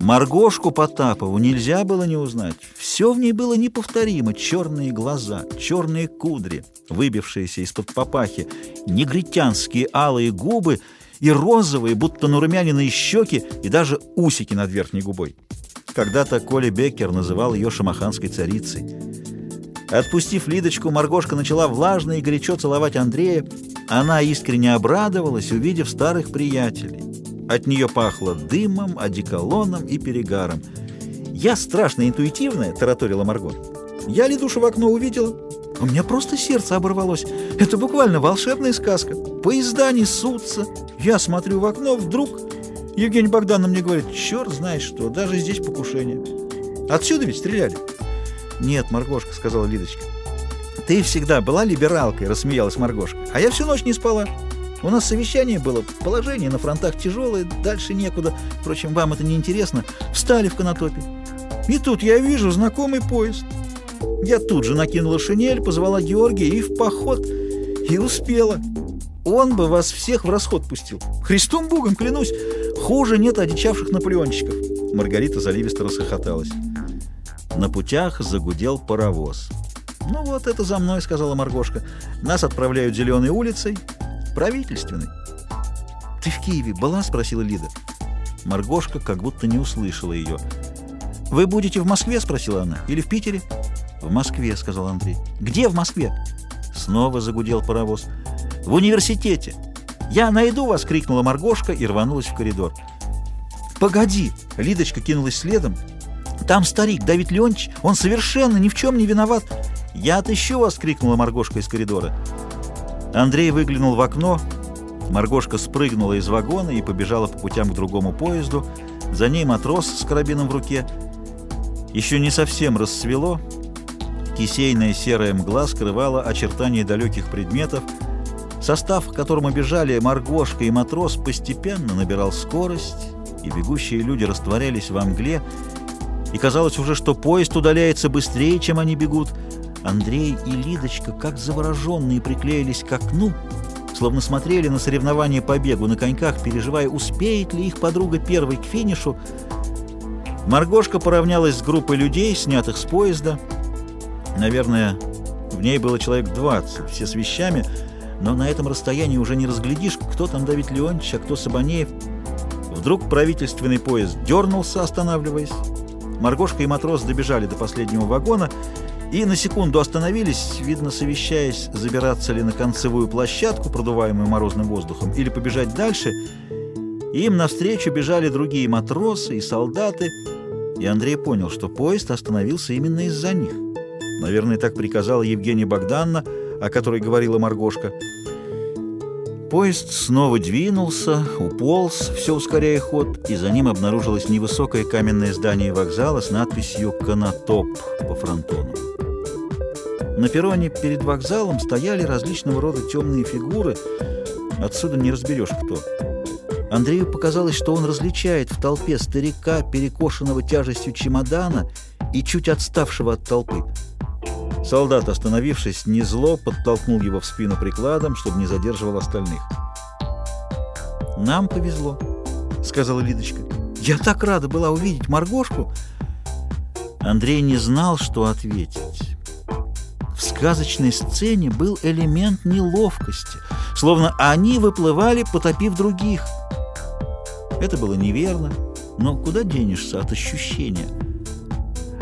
Маргошку Потапову нельзя было не узнать. Все в ней было неповторимо. Черные глаза, черные кудри, выбившиеся из-под папахи, негритянские алые губы и розовые, будто нарумяненные щеки и даже усики над верхней губой. Когда-то Коля Беккер называл ее шамаханской царицей. Отпустив Лидочку, Маргошка начала влажно и горячо целовать Андрея. Она искренне обрадовалась, увидев старых приятелей. От нее пахло дымом, одеколоном и перегаром. «Я страшно интуитивная», — тараторила Марго. «Я Лидушу в окно увидела. У меня просто сердце оборвалось. Это буквально волшебная сказка. Поезда несутся. Я смотрю в окно, вдруг...» Евгений Богданов мне говорит, черт знает что, даже здесь покушение. Отсюда ведь стреляли. Нет, Маргошка, сказала Лидочка. Ты всегда была либералкой, рассмеялась Маргошка. А я всю ночь не спала. У нас совещание было, положение на фронтах тяжелое, дальше некуда. Впрочем, вам это не интересно. Встали в канатопе. И тут я вижу знакомый поезд. Я тут же накинула шинель, позвала Георгия и в поход. И успела. Он бы вас всех в расход пустил. Христом Богом, клянусь, хуже нет одичавших наполеончиков. Маргарита заливисто расхохоталась. На путях загудел паровоз. «Ну вот, это за мной», — сказала Маргошка. «Нас отправляют зеленой улицей, правительственной». «Ты в Киеве была?» — спросила Лида. Маргошка как будто не услышала ее. «Вы будете в Москве?» — спросила она. «Или в Питере?» «В Москве», — сказал Андрей. «Где в Москве?» Снова загудел паровоз. «В университете!» «Я найду вас!» — крикнула Маргошка и рванулась в коридор. «Погоди!» — Лидочка кинулась следом. «Там старик Давид Леонтьевич, он совершенно ни в чем не виноват!» «Я отыщу вас!» — крикнула Маргошка из коридора. Андрей выглянул в окно. Маргошка спрыгнула из вагона и побежала по путям к другому поезду. За ней матрос с карабином в руке. Еще не совсем рассвело. Кисейная серая мгла скрывала очертания далеких предметов. Состав, к которому бежали Маргошка и матрос, постепенно набирал скорость, и бегущие люди растворялись во мгле, и казалось уже, что поезд удаляется быстрее, чем они бегут — Андрей и Лидочка, как завороженные, приклеились к окну, словно смотрели на соревнования по бегу на коньках, переживая, успеет ли их подруга первой к финишу. Маргошка поравнялась с группой людей, снятых с поезда. Наверное, в ней было человек 20, все с вещами, но на этом расстоянии уже не разглядишь, кто там Давид Леонтьевич, а кто Сабанеев. Вдруг правительственный поезд дернулся, останавливаясь. Маргошка и матрос добежали до последнего вагона и на секунду остановились, видно, совещаясь, забираться ли на концевую площадку, продуваемую морозным воздухом, или побежать дальше. Им навстречу бежали другие матросы и солдаты, и Андрей понял, что поезд остановился именно из-за них. Наверное, так приказала Евгения Богданна, о которой говорила Маргошка. Поезд снова двинулся, уполз, все ускоряя ход, и за ним обнаружилось невысокое каменное здание вокзала с надписью «Конотоп» по фронтону. На перроне перед вокзалом стояли различного рода темные фигуры. Отсюда не разберешь, кто. Андрею показалось, что он различает в толпе старика, перекошенного тяжестью чемодана и чуть отставшего от толпы. Солдат, остановившись, не зло подтолкнул его в спину прикладом, чтобы не задерживал остальных. «Нам повезло», — сказала Лидочка. «Я так рада была увидеть Маргошку!» Андрей не знал, что ответить. В сказочной сцене был элемент неловкости, словно они выплывали, потопив других. Это было неверно, но куда денешься от ощущения?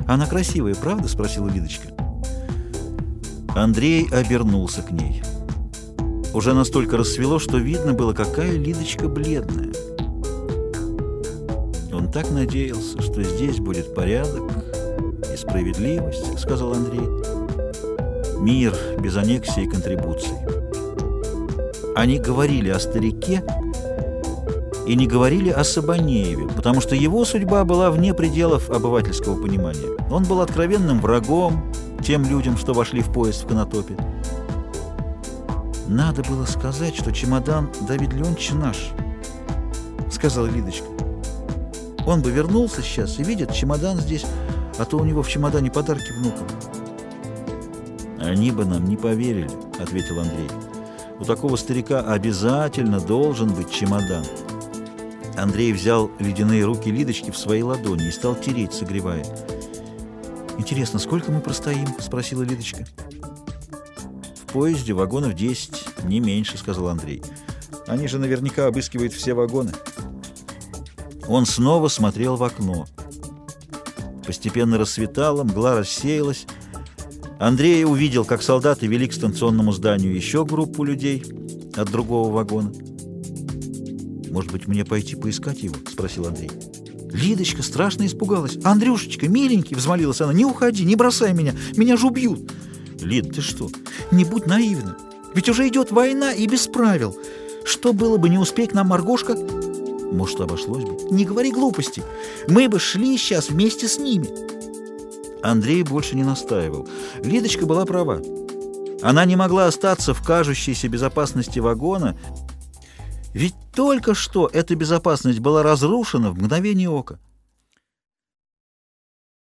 «Она красивая, правда?» — спросила Лидочка. Андрей обернулся к ней. Уже настолько рассвело, что видно было, какая Лидочка бледная. «Он так надеялся, что здесь будет порядок и справедливость», — сказал Андрей мир без аннексии и контрибуций. Они говорили о старике и не говорили о Сабанееве, потому что его судьба была вне пределов обывательского понимания. Он был откровенным врагом тем людям, что вошли в поезд в Конотопе. «Надо было сказать, что чемодан Давид Леонидович наш», — сказала Лидочка. «Он бы вернулся сейчас и видит чемодан здесь, а то у него в чемодане подарки внукам». «Они бы нам не поверили», — ответил Андрей. «У такого старика обязательно должен быть чемодан». Андрей взял ледяные руки Лидочки в свои ладони и стал тереть, согревая. «Интересно, сколько мы простоим?» — спросила Лидочка. «В поезде вагонов 10, не меньше», — сказал Андрей. «Они же наверняка обыскивают все вагоны». Он снова смотрел в окно. Постепенно рассветало, мгла рассеялась. Андрей увидел, как солдаты вели к станционному зданию еще группу людей от другого вагона. «Может быть, мне пойти поискать его?» — спросил Андрей. Лидочка страшно испугалась. «Андрюшечка, миленький!» — взмолилась она. «Не уходи, не бросай меня! Меня же убьют!» «Лид, ты что? Не будь наивна! Ведь уже идет война и без правил! Что было бы, не успеть нам Маргошка?» «Может, обошлось бы?» «Не говори глупостей! Мы бы шли сейчас вместе с ними!» Андрей больше не настаивал. Лидочка была права. Она не могла остаться в кажущейся безопасности вагона, ведь только что эта безопасность была разрушена в мгновение ока.